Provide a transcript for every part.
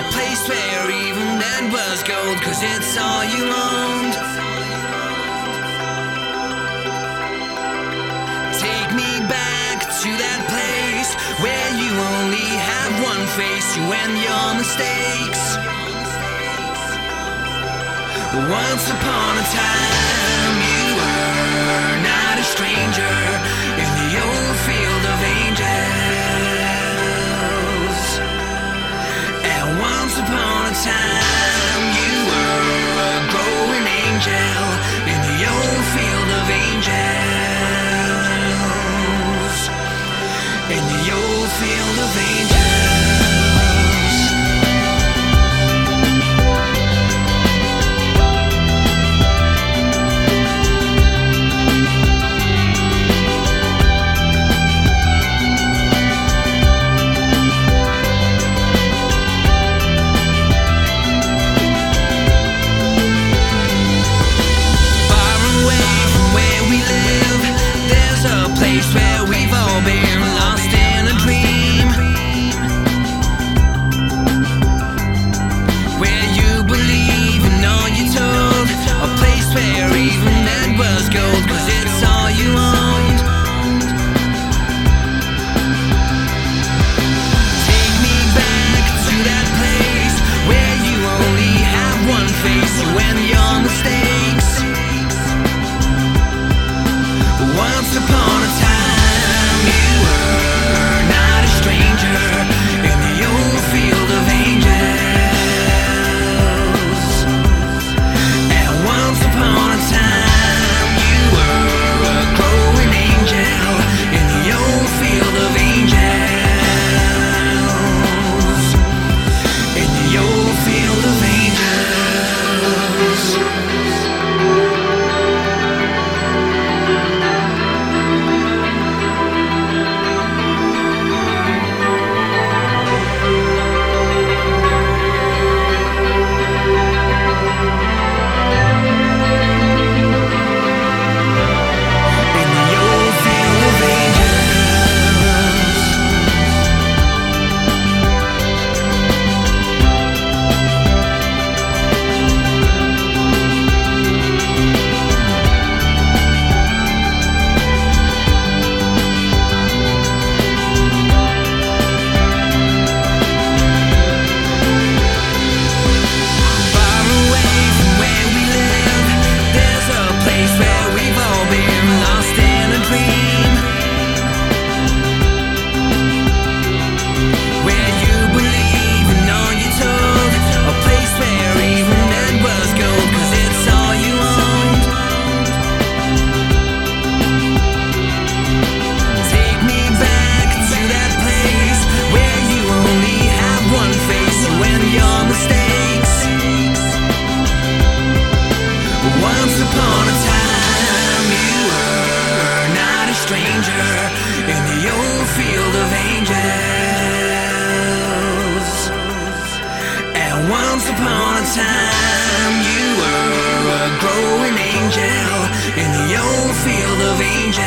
A place where even then was gold, cause it's all you owned. Take me back to that place where you only have one face, you and your mistakes. Once upon a time. salvation when you're mistaken. stranger in the old field of angels. And once upon a time, you were a growing angel in the old field of angels.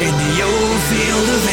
In the old field of